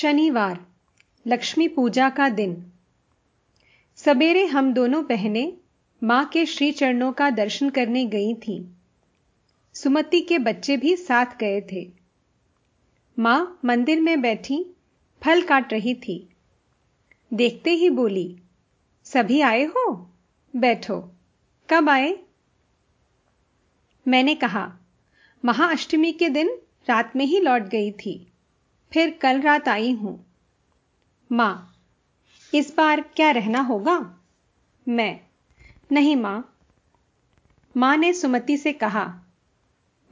शनिवार, लक्ष्मी पूजा का दिन। सवेरे हम दोनों बहनें माँ के श्री चरणों का दर्शन करने गई थी। सुमति के बच्चे भी साथ गए थे। माँ मंदिर में बैठी, फल काट रही थी। देखते ही बोली, सभी आए हो? बैठो। कब आए? मैंने कहा, महाअष्टमी के दिन रात में ही लौट गई थी। फिर कल रात आई हूँ। माँ, इस बार क्या रहना होगा? मैं, नहीं माँ। माँ ने सुमति से कहा,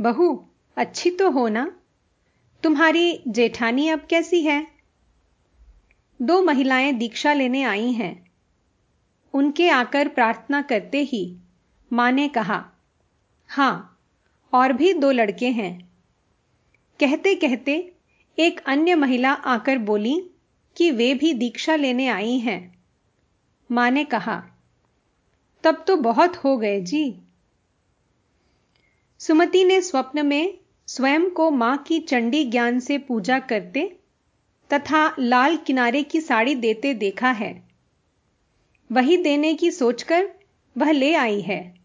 बहू, अच्छी तो हो ना? तुम्हारी जेठानी अब कैसी है? दो महिलाएँ दीक्षा लेने आई हैं। उनके आकर प्रार्थना करते ही माँ ने कहा, हाँ, और भी दो लड़के हैं। कहते कहते एक अन्य महिला आकर बोली कि वे भी दीक्षा लेने आई हैं। माँ ने कहा, तब तो बहुत हो गए जी। सुमति ने स्वप्न में स्वयं को माँ की चंडी ज्ञान से पूजा करते तथा लाल किनारे की साड़ी देते देखा है। वही देने की सोचकर वह ले आई है,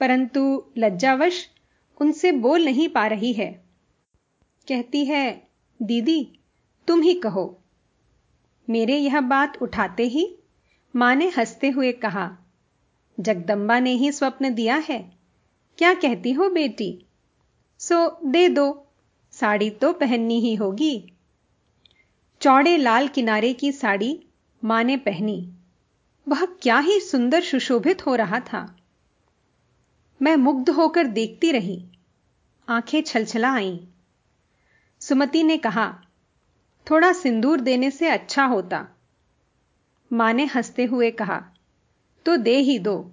परंतु लज्जावश उनसे बोल नहीं पा रही है। कहती है दीदी, तुम ही कहो। मेरे यह बात उठाते ही माँ ने हँसते हुए कहा जगदंबा ने ही स्वप्न दिया है। क्या कहती हो बेटी? सो दे दो, साड़ी तो पहननी ही होगी। चौड़े लाल किनारे की साड़ी माँ ने पहनी। वह क्या ही सुंदर सुशोभित हो रहा था। मैं मुग्ध होकर देखती रही। आँखें छलछला आईं। सुमति ने कहा, थोड़ा सिंदूर देने से अच्छा होता। माँ ने हँसते हुए कहा तो दे ही दो।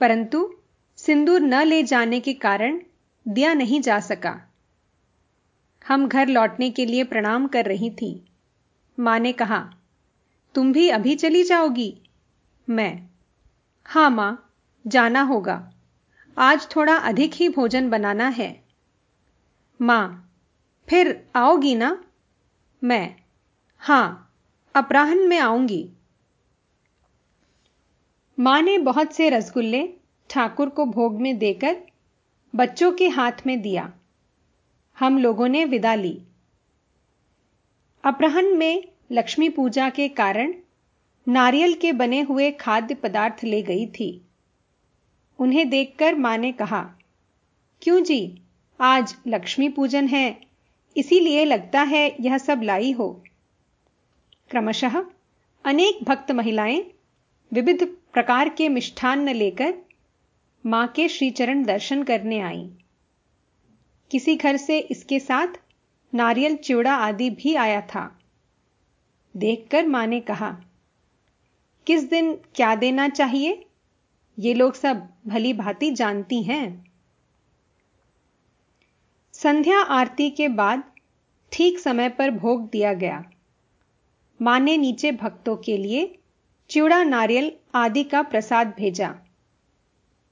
परंतु सिंदूर न ले जाने के कारण दिया नहीं जा सका। हम घर लौटने के लिए प्रणाम कर रही थी। माँ ने कहा, तुम भी अभी चली जाओगी? मैं, हाँ माँ, जाना होगा। आज थोड़ा अधिक ही भोजन बनाना है। माँ फिर आओगी ना? मैं। हाँ, अपराहन में आऊँगी। माँ ने बहुत से रसगुल्ले ठाकुर को भोग में देकर बच्चों के हाथ में दिया। हम लोगों ने विदा ली। अपराहन में लक्ष्मी पूजा के कारण नारियल के बने हुए खाद्य पदार्थ ले गई थी। उन्हें देखकर माँ ने कहा, क्यों जी, आज लक्ष्मी पूजन है इसीलिए लगता है यह सब लाई हो। क्रमशः अनेक भक्त महिलाएँ विविध प्रकार के मिष्ठान्न लेकर माँ के श्रीचरण दर्शन करने आई। किसी घर से इसके साथ नारियल, चिवड़ा आदि भी आया था। देखकर माँ ने कहा, किस दिन क्या देना चाहिए? ये लोग सब भली भांति जानती हैं। संध्या आरती के बाद ठीक समय पर भोग दिया गया। माँ ने नीचे भक्तों के लिए चिड़ा नारियल आदि का प्रसाद भेजा।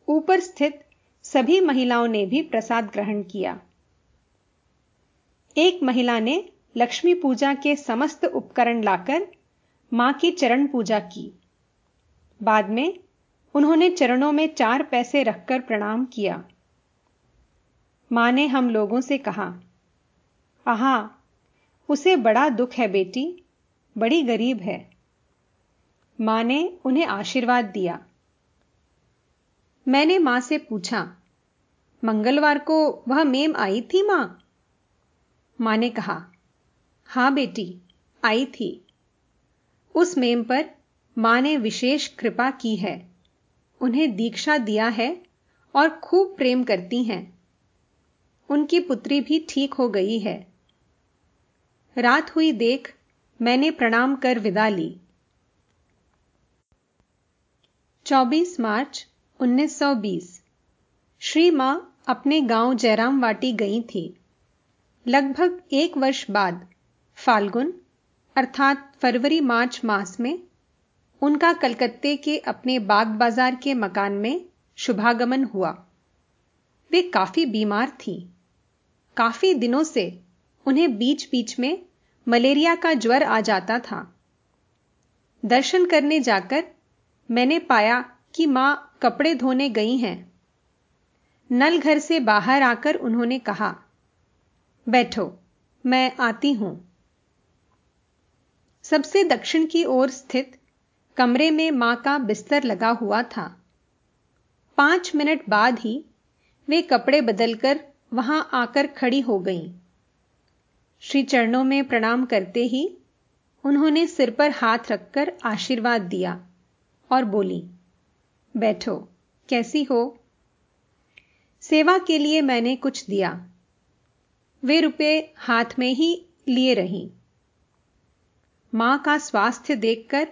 ऊपर स्थित सभी महिलाओं ने भी प्रसाद ग्रहण किया। एक महिला ने लक्ष्मी पूजा के समस्त उपकरण लाकर माँ की चरण पूजा की। बाद में उन्होंने चरणों में चार पैसे रखकर प्रणाम किया। माँ ने हम लोगों से कहा, आहा, उसे बड़ा दुख है बेटी, बड़ी गरीब है। माँ ने उन्हें आशीर्वाद दिया। मैंने माँ से पूछा, मंगलवार को वह मेम आई थी माँ? माँ ने कहा, हाँ बेटी, आई थी। उस मेम पर माँ ने विशेष कृपा की है। उन्हें दीक्षा दिया है और खूब प्रेम करती हैं। उनकी पुत्री भी ठीक हो गई है। रात हुई देख मैंने प्रणाम कर विदा ली। 24 मार्च 1920 श्री माँ अपने गाँव जयराम वाटी गई थी। लगभग एक वर्ष बाद फाल्गुन, अर्थात फरवरी मार्च मास में, उनका कलकत्ते के अपने बाग बाज़ार के मकान में शुभागमन हुआ। वे काफ़ी बीमार थीं। काफ़ी दिनों से उन्हें बीच बीच में मलेरिया का ज्वर आ जाता था। दर्शन करने जाकर मैंने पाया कि माँ कपड़े धोने गई हैं। नल घर से बाहर आकर उन्होंने कहा, बैठो, मैं आती हूँ। सबसे दक्षिण की ओर स्थित कमरे में माँ का बिस्तर लगा हुआ था। पाँच मिनट बाद ही वे कपड़े बदलकर वहाँ आकर खड़ी हो गईं। श्री चरणों में प्रणाम करते ही उन्होंने सिर पर हाथ रखकर आशीर्वाद दिया और बोली, बैठो, कैसी हो? सेवा के लिए मैंने कुछ दिया। वे रुपए हाथ में ही लिए रही। माँ का स्वास्थ्य देखकर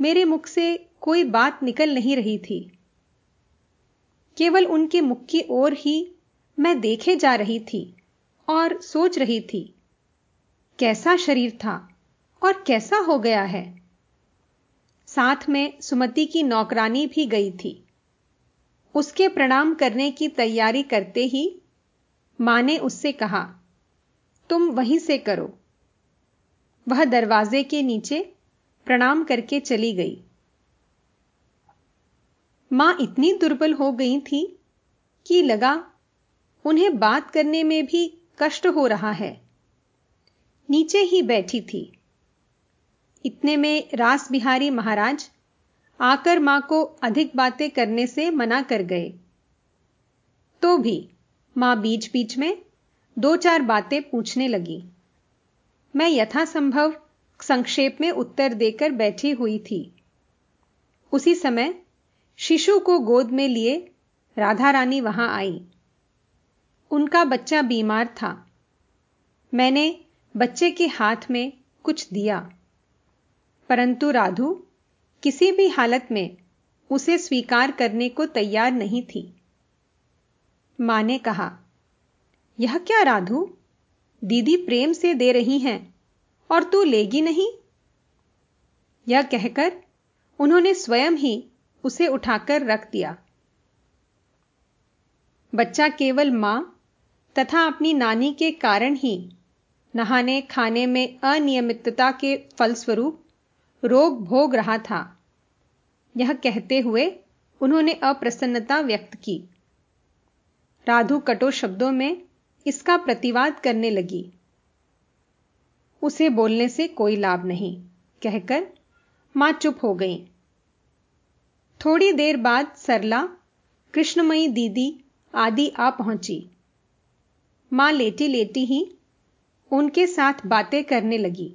मेरे मुख से कोई बात निकल नहीं रही थी। केवल उनके मुख की ओर ही मैं देखे जा रही थी और सोच रही थी, कैसा शरीर था और कैसा हो गया है। साथ में सुमति की नौकरानी भी गई थी। उसके प्रणाम करने की तैयारी करते ही माँ ने उससे कहा, तुम वहीं से करो। वह दरवाजे के नीचे प्रणाम करके चली गई। माँ इतनी दुर्बल हो गई थी कि लगा उन्हें बात करने में भी कष्ट हो रहा है। नीचे ही बैठी थी। इतने में रास बिहारी महाराज आकर माँ को अधिक बातें करने से मना कर गए। तो भी माँ बीच बीच में दो चार बातें पूछने लगी। मैं यथासंभव संक्षेप में उत्तर देकर बैठी हुई थी। उसी समय शिशु को गोद में लिए राधा रानी वहाँ आई। उनका बच्चा बीमार था। मैंने बच्चे के हाथ में कुछ दिया। परंतु राधु, किसी भी हालत में उसे स्वीकार करने को तैयार नहीं थी। माँ ने कहा, यह क्या राधु? दीदी प्रेम से दे रही हैं और तू लेगी नहीं? यह कहकर उन्होंने स्वयं ही उसे उठाकर रख दिया। बच्चा केवल माँ तथा अपनी नानी के कारण ही नहाने खाने में अनियमितता के फलस्वरूप रोग भोग रहा था। यह कहते हुए उन्होंने अप्रसन्नता व्यक्त की। राधु कटो शब्दों में इसका प्रतिवाद करने लगी। उसे बोलने से कोई लाभ नहीं, कहकर माँ चुप हो गई। थोड़ी देर बाद सरला, कृष्णमयी दीदी आदि आ पहुँची। माँ लेटी लेटी ही उनके साथ बातें करने लगी।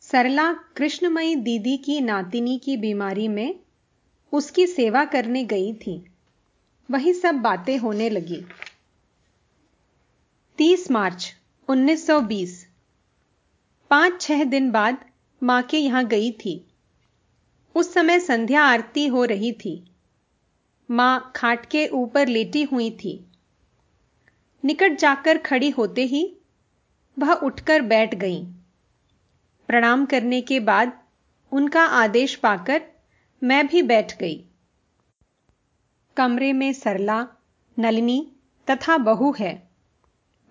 सरला कृष्णमयी दीदी की नातिनी की बीमारी में उसकी सेवा करने गई थी। वही सब बातें होने लगी। 30 मार्च 1920 पाँच छह दिन बाद माँ के यहाँ गई थी। उस समय संध्या आरती हो रही थी। माँ खाट के ऊपर लेटी हुई थी। निकट जाकर खड़ी होते ही वह उठकर बैठ गईं। प्रणाम करने के बाद उनका आदेश पाकर मैं भी बैठ गई। कमरे में सरला, नलिनी तथा बहू है।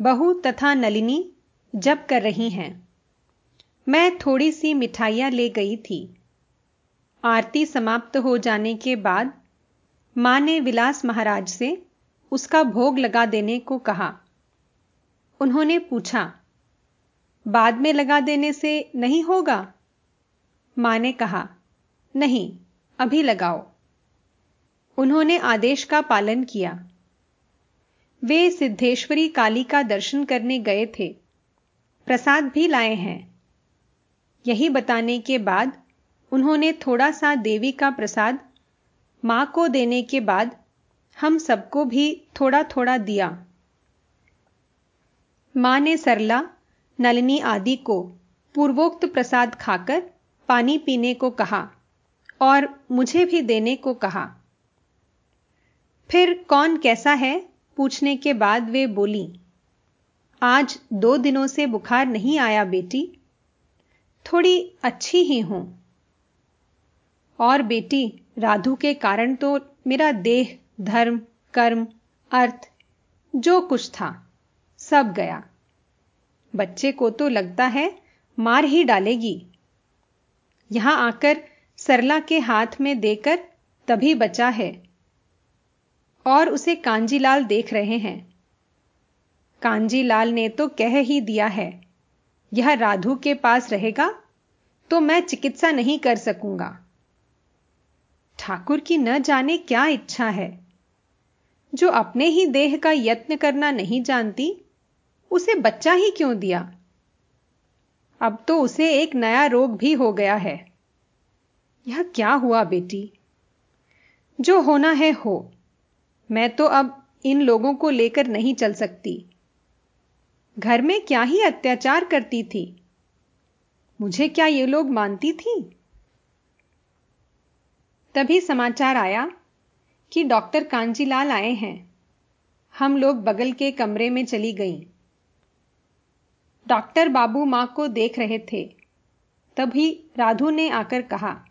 बहू तथा नलिनी जप कर रही हैं। मैं थोड़ी सी मिठाइयाँ ले गई थी। आरती समाप्त हो जाने के बाद माँ ने विलास महाराज से उसका भोग लगा देने को कहा। उन्होंने पूछा, बाद में लगा देने से नहीं होगा? माँ ने कहा, नहीं, अभी लगाओ। उन्होंने आदेश का पालन किया। वे सिद्धेश्वरी काली का दर्शन करने गए थे। प्रसाद भी लाए हैं। यही बताने के बाद उन्होंने थोड़ा सा देवी का प्रसाद, माँ को देने के बाद हम सबको भी थोड़ा थोड़ा दिया। माँ ने सरला, नलिनी आदि को पूर्वोक्त प्रसाद खाकर पानी पीने को कहा और मुझे भी देने को कहा। फिर कौन कैसा है? पूछने के बाद वे बोली, आज दो दिनों से बुखार नहीं आया बेटी। थोड़ी अच्छी ही हूँ। और बेटी, राधु के कारण तो मेरा देह धर्म, कर्म, अर्थ, जो कुछ था, सब गया। बच्चे को तो लगता है मार ही डालेगी। यहाँ आकर सरला के हाथ में देकर तभी बचा है। और उसे कांजीलाल देख रहे हैं। कांजीलाल ने तो कह ही दिया है, यह राधु के पास रहेगा तो मैं चिकित्सा नहीं कर सकूँगा। ठाकुर की न जाने क्या इच्छा है? जो अपने ही देह का यत्न करना नहीं जानती, उसे बच्चा ही क्यों दिया? अब तो उसे एक नया रोग भी हो गया है। यह क्या हुआ बेटी? जो होना है हो। मैं तो अब इन लोगों को लेकर नहीं चल सकती। घर में क्या ही अत्याचार करती थी? मुझे क्या ये लोग मानती थी? तभी समाचार आया कि डॉक्टर कांजीलाल आए हैं। हम लोग बगल के कमरे में चली गईं। डॉक्टर बाबू माँ को देख रहे थे। तभी राधु ने आकर कहा,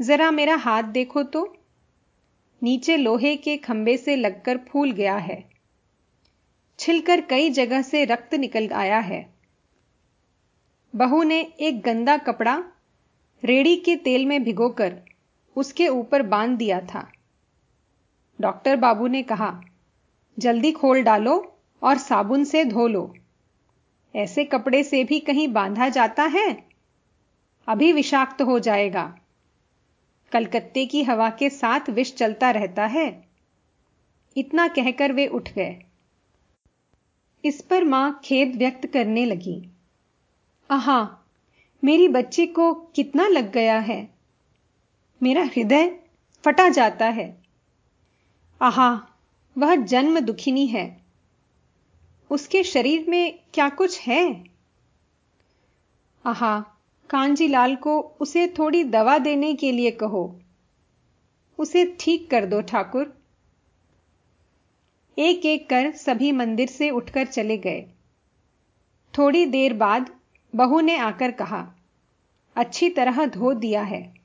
जरा मेरा हाथ देखो तो। नीचे लोहे के खंबे से लगकर फूल गया है। छिलकर कई जगह से रक्त निकल आया है। बहू ने एक गंदा कपड़ा रेड़ी के तेल में भिगोकर उसके ऊपर बाँध दिया था। डॉक्टर बाबू ने कहा, जल्दी खोल डालो और साबुन से धो लो। ऐसे कपड़े से भी कहीं बांधा जाता है, अभी विषाक्त हो जाएगा। कलकत्ते की हवा के साथ विष चलता रहता है। इतना कहकर वे उठ गए। इस पर माँ खेद व्यक्त करने लगी, आहा, मेरी बच्ची को कितना लग गया है? मेरा हृदय फटा जाता है। आहा, वह जन्म दुखिनी है। उसके शरीर में क्या कुछ है? आहा, कांजीलाल को उसे थोड़ी दवा देने के लिए कहो। उसे ठीक कर दो ठाकुर। एक एक कर सभी मंदिर से उठकर चले गए। थोड़ी देर बाद बहू ने आकर कहा, अच्छी तरह धो दिया है।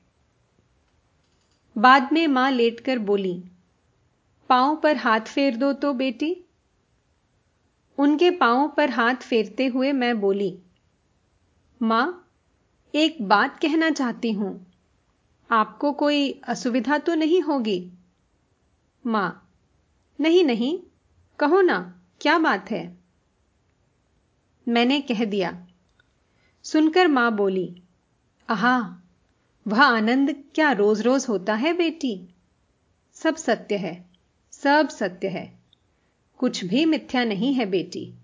बाद में माँ लेटकर बोली, पाँव पर हाथ फेर दो तो बेटी? उनके पाँव पर हाथ फेरते हुए मैं बोली, माँ, एक बात कहना चाहती हूँ। आपको कोई असुविधा तो नहीं होगी? माँ, नहीं नहीं, कहो ना, क्या बात है? मैंने कह दिया। सुनकर माँ बोली, आहा वह आनंद क्या रोज रोज होता है बेटी? सब सत्य है, सब सत्य है। कुछ भी मिथ्या नहीं है बेटी।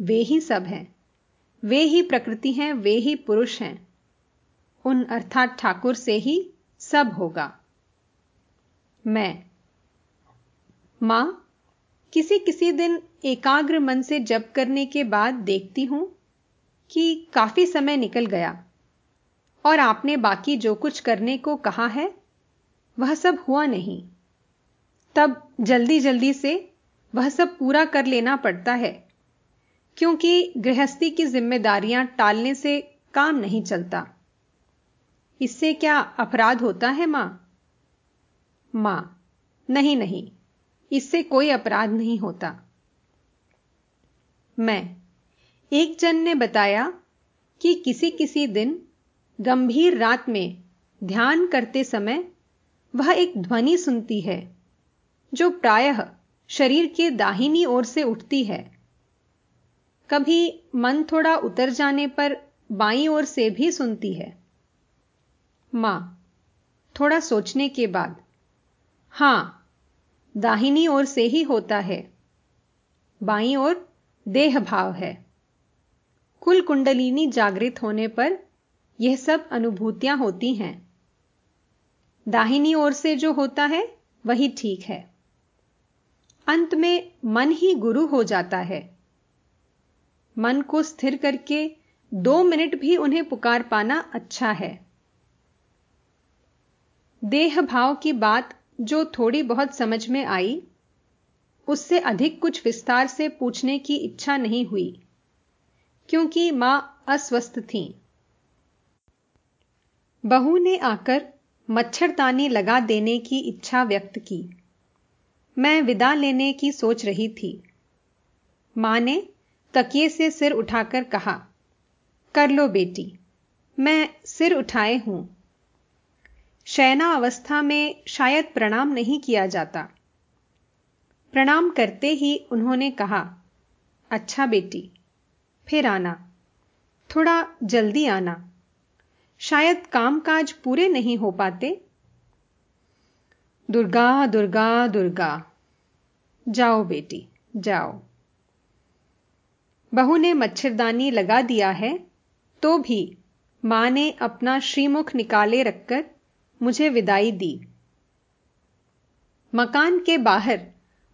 वे ही सब हैं। वे ही प्रकृति हैं, वे ही पुरुष हैं। उन अर्थात ठाकुर से ही सब होगा। मैं। माँ किसी किसी दिन एकाग्र मन से जप करने के बाद देखती हूँ कि काफ़ी समय निकल गया। और आपने बाकी जो कुछ करने को कहा है, वह सब हुआ नहीं। तब जल्दी जल्दी से वह सब पूरा कर लेना पड़ता है, क्योंकि गृहस्थी की जिम्मेदारियाँ टालने से काम नहीं चलता। इससे क्या अपराध होता है, माँ? माँ, नहीं नहीं, इससे कोई अपराध नहीं होता। मैं, एक जन ने बताया कि किसी किसी दिन गंभीर रात में ध्यान करते समय वह एक ध्वनि सुनती है, जो प्रायः शरीर के दाहिनी ओर से उठती है। कभी मन थोड़ा उतर जाने पर बाईं ओर से भी सुनती है। माँ, थोड़ा सोचने के बाद, हाँ, दाहिनी ओर से ही होता है। बाईं ओर देह भाव है। कुल कुंडलिनी जागृत होने पर यह सब अनुभूतियाँ होती हैं। दाहिनी ओर से जो होता है, वही ठीक है। अंत में मन ही गुरु हो जाता है। मन को स्थिर करके दो मिनट भी उन्हें पुकार पाना अच्छा है। देह भाव की बात जो थोड़ी बहुत समझ में आई, उससे अधिक कुछ विस्तार से पूछने की इच्छा नहीं हुई, क्योंकि माँ अस्वस्थ थीं। बहू ने आकर मच्छरदानी लगा देने की इच्छा व्यक्त की। मैं विदा लेने की सोच रही थी। माँ ने तकिए से सिर उठाकर कहा, कर लो बेटी, मैं सिर उठाए हूँ। शयना अवस्था में शायद प्रणाम नहीं किया जाता। प्रणाम करते ही उन्होंने कहा अच्छा बेटी, फिर आना, थोड़ा जल्दी आना। शायद कामकाज पूरे नहीं हो पाते। दुर्गा दुर्गा दुर्गा। जाओ बेटी, जाओ। बहू ने मच्छरदानी लगा दिया है तो भी माँ ने अपना श्रीमुख निकाले रखकर मुझे विदाई दी। मकान के बाहर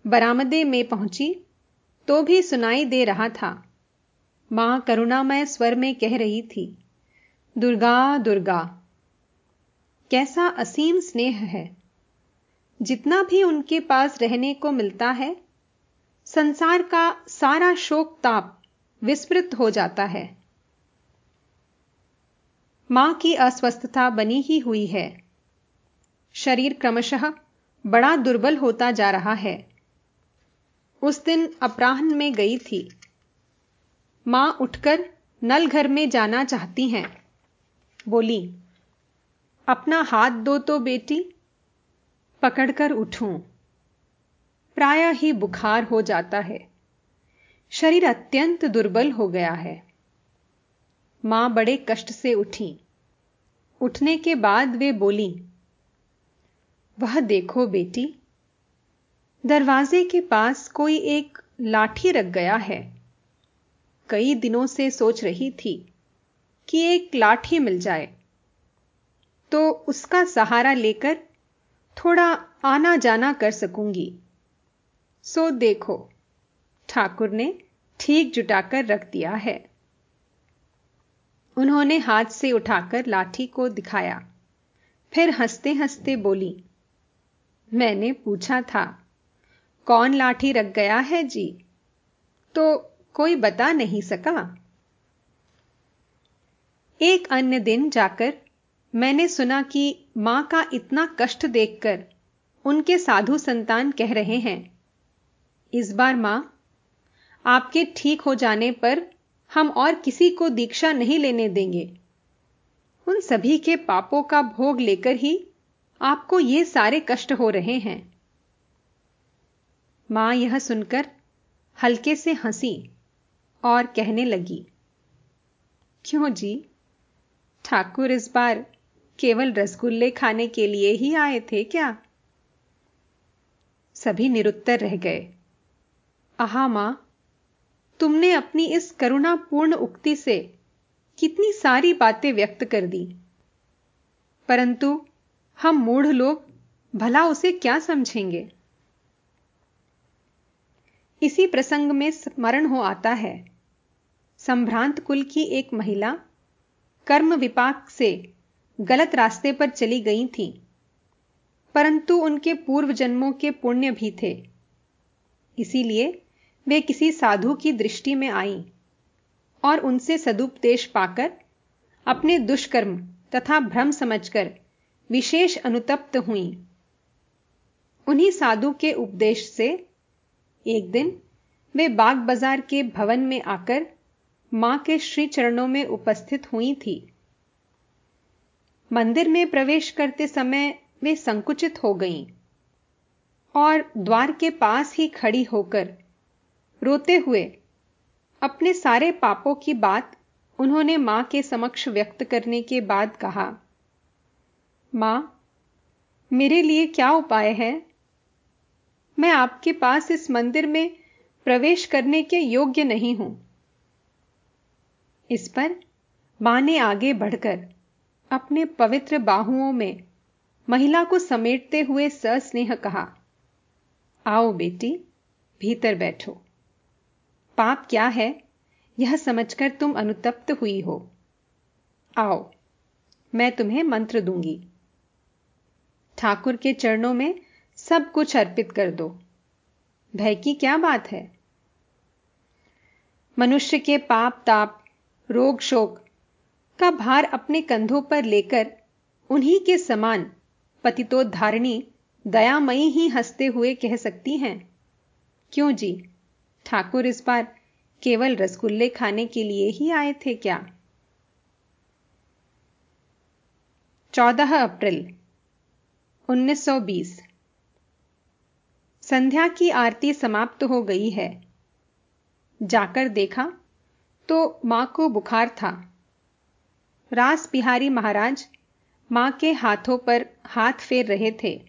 बरामदे में पहुँची तो भी सुनाई दे रहा था। माँ करुणामय स्वर में कह रही थी दुर्गा दुर्गा। कैसा असीम स्नेह है। जितना भी उनके पास रहने को मिलता है, संसार का सारा शोक ताप विस्मृत हो जाता है। माँ की अस्वस्थता बनी ही हुई है। शरीर क्रमशः बड़ा दुर्बल होता जा रहा है। उस दिन अपराह्न में गई थी। माँ उठकर नल घर में जाना चाहती हैं। बोली, अपना हाथ दो तो बेटी, पकड़कर उठूं। प्राय ही बुखार हो जाता है। शरीर अत्यंत दुर्बल हो गया है। माँ बड़े कष्ट से उठी। उठने के बाद वे बोली, वह देखो बेटी, दरवाजे के पास कोई एक लाठी रख गया है। कई दिनों से सोच रही थी कि एक लाठी मिल जाए। तो उसका सहारा लेकर थोड़ा आना जाना कर सकूँगी। सो देखो, ठाकुर ने ठीक जुटाकर रख दिया है। उन्होंने हाथ से उठाकर लाठी को दिखाया। फिर हँसते हँसते बोली, मैंने पूछा था, कौन लाठी रख गया है जी? तो कोई बता नहीं सका? एक अन्य दिन जाकर मैंने सुना कि माँ का इतना कष्ट देखकर उनके साधु संतान कह रहे हैं, इस बार माँ, आपके ठीक हो जाने पर हम और किसी को दीक्षा नहीं लेने देंगे। उन सभी के पापों का भोग लेकर ही आपको ये सारे कष्ट हो रहे हैं। माँ यह सुनकर हल्के से हँसी और कहने लगी, क्यों जी? ठाकुर इस बार केवल रसगुल्ले खाने के लिए ही आए थे क्या? सभी निरुत्तर रह गए। आहा माँ, तुमने अपनी इस करुणापूर्ण उक्ति से कितनी सारी बातें व्यक्त कर दी। परंतु हम मूढ़ लोग भला उसे क्या समझेंगे? इसी प्रसंग में स्मरण हो आता है। संभ्रांत कुल की एक महिला कर्म विपाक से गलत रास्ते पर चली गई थी, परंतु उनके पूर्व जन्मों के पुण्य भी थे। इसीलिए वे किसी साधु की दृष्टि में आईं और उनसे सदुपदेश पाकर अपने दुष्कर्म तथा भ्रम समझकर विशेष अनुतप्त हुई। उन्हीं साधु के उपदेश से एक दिन वे बाग बाज़ार के भवन में आकर माँ के श्री चरणों में उपस्थित हुई थी। मंदिर में प्रवेश करते समय वे संकुचित हो गईं और द्वार के पास ही खड़ी होकर रोते हुए अपने सारे पापों की बात उन्होंने माँ के समक्ष व्यक्त करने के बाद कहा, माँ, मेरे लिए क्या उपाय है? मैं आपके पास इस मंदिर में प्रवेश करने के योग्य नहीं हूँ। इस पर माँ ने आगे बढ़कर अपने पवित्र बाहुओं में महिला को समेटते हुए सस्नेह कहा, आओ बेटी, भीतर बैठो। पाप क्या है, यह समझकर तुम अनुतप्त हुई हो। आओ, मैं तुम्हें मंत्र दूँगी। ठाकुर के चरणों में सब कुछ अर्पित कर दो। भय की क्या बात है? मनुष्य के पाप, ताप रोग शोक का भार अपने कंधों पर लेकर उन्हीं के समान पतितोद्धारिणी दयामयी ही हँसते हुए कह सकती हैं, क्यों जी? ठाकुर इस बार केवल रसगुल्ले खाने के लिए ही आए थे क्या? 14 अप्रैल 1920 संध्या की आरती समाप्त हो गई है। जाकर देखा तो माँ को बुखार था। रास बिहारी महाराज माँ के हाथों पर हाथ फेर रहे थे।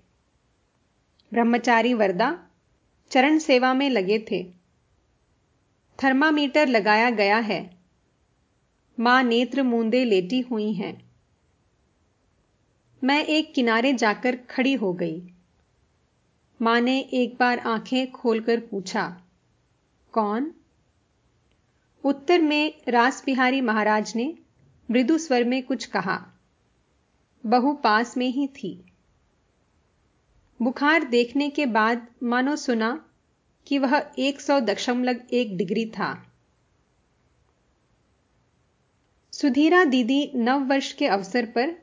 ब्रह्मचारी वरदा चरण सेवा में लगे थे। थर्मामीटर लगाया गया है। माँ नेत्र मूंदे लेटी हुई हैं। मैं एक किनारे जाकर खड़ी हो गई। माँ ने एक बार आँखें खोलकर पूछा, कौन? उत्तर में रास बिहारी महाराज ने मृदु स्वर में कुछ कहा। बहु पास में ही थी। बुखार देखने के बाद मानो सुना कि वह 100 दशमलव एक डिग्री था। सुधीरा दीदी नव वर्ष के अवसर पर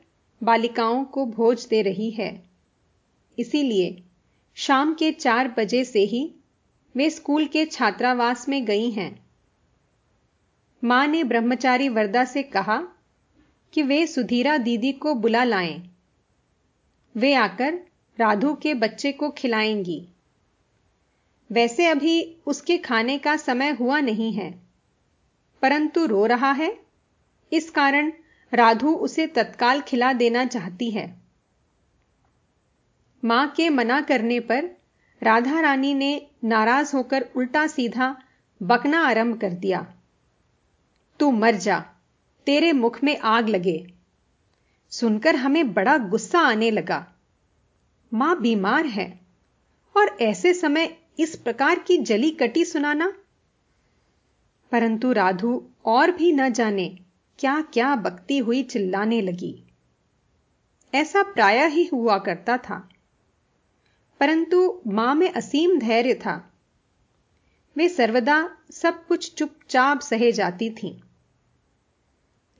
बालिकाओं को भोज दे रही है। इसीलिए शाम के चार बजे से ही वे स्कूल के छात्रावास में गई हैं। माँ ने ब्रह्मचारी वरदा से कहा कि वे सुधीरा दीदी को बुला लाएँ। वे आकर राधु के बच्चे को खिलाएँगी। वैसे अभी उसके खाने का समय हुआ नहीं है, परंतु रो रहा है। इस कारण राधु उसे तत्काल खिला देना चाहती है। माँ के मना करने पर राधा रानी ने नाराज़ होकर उल्टा सीधा बकना आरंभ कर दिया। तू मर जा। तेरे मुख में आग लगे। सुनकर हमें बड़ा गुस्सा आने लगा। माँ बीमार है। और ऐसे समय इस प्रकार की जली कटी सुनाना? परंतु राधु और भी न जाने क्या क्या बकती हुई चिल्लाने लगी। ऐसा प्राय ही हुआ करता था। परंतु माँ में असीम धैर्य था। वे सर्वदा सब कुछ चुपचाप सहे जाती थीं।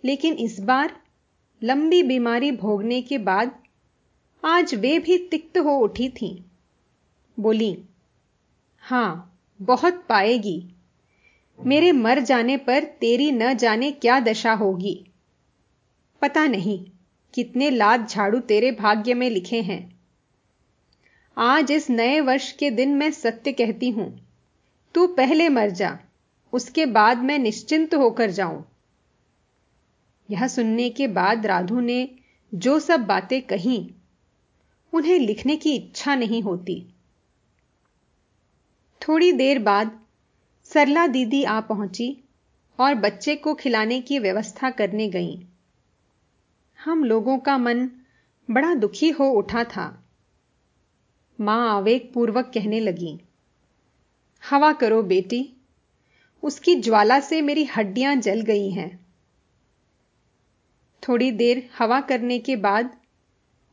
लेकिन इस बार लंबी बीमारी भोगने के बाद आज वे भी तिक्त हो उठी थीं। बोली, हाँ, बहुत पाएगी। मेरे मर जाने पर तेरी न जाने क्या दशा होगी। पता नहीं कितने लाद झाड़ू तेरे भाग्य में लिखे हैं। आज इस नए वर्ष के दिन मैं सत्य कहती हूँ। तू पहले मर जा, उसके बाद मैं निश्चिंत होकर जाऊँ। यह सुनने के बाद राधु ने जो सब बातें कही, उन्हें लिखने की इच्छा नहीं होती। थोड़ी देर बाद सरला दीदी आ पहुँची और बच्चे को खिलाने की व्यवस्था करने गई। हम लोगों का मन बड़ा दुखी हो उठा था। माँ आवेगपूर्वक कहने लगी, हवा करो बेटी, उसकी ज्वाला से मेरी हड्डियाँ जल गई हैं। थोड़ी देर हवा करने के बाद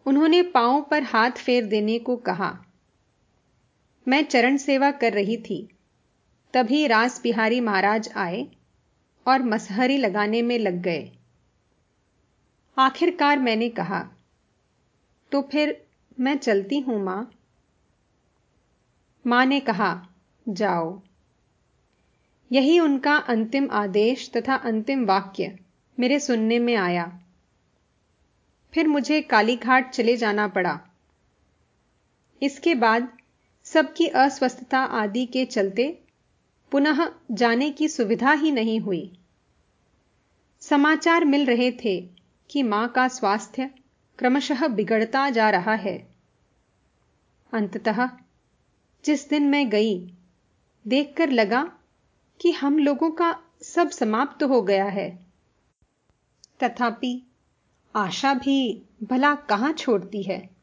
उन्होंने पाँव पर हाथ फेर देने को कहा। मैं चरण सेवा कर रही थी। तभी रास बिहारी महाराज आए और मसहरी लगाने में लग गए। आखिरकार मैंने कहा तो फिर मैं चलती हूँ, माँ। माँ ने कहा, जाओ। यही उनका अंतिम आदेश तथा अंतिम वाक्य। मेरे सुनने में आया। फिर मुझे कालीघाट चले जाना पड़ा। इसके बाद सबकी अस्वस्थता आदि के चलते पुनः जाने की सुविधा ही नहीं हुई। समाचार मिल रहे थे कि माँ का स्वास्थ्य क्रमशः बिगड़ता जा रहा है। अंततः जिस दिन मैं गई, देखकर लगा कि हम लोगों का सब समाप्त हो गया है। तथापि आशा भी भला कहाँ छोड़ती है?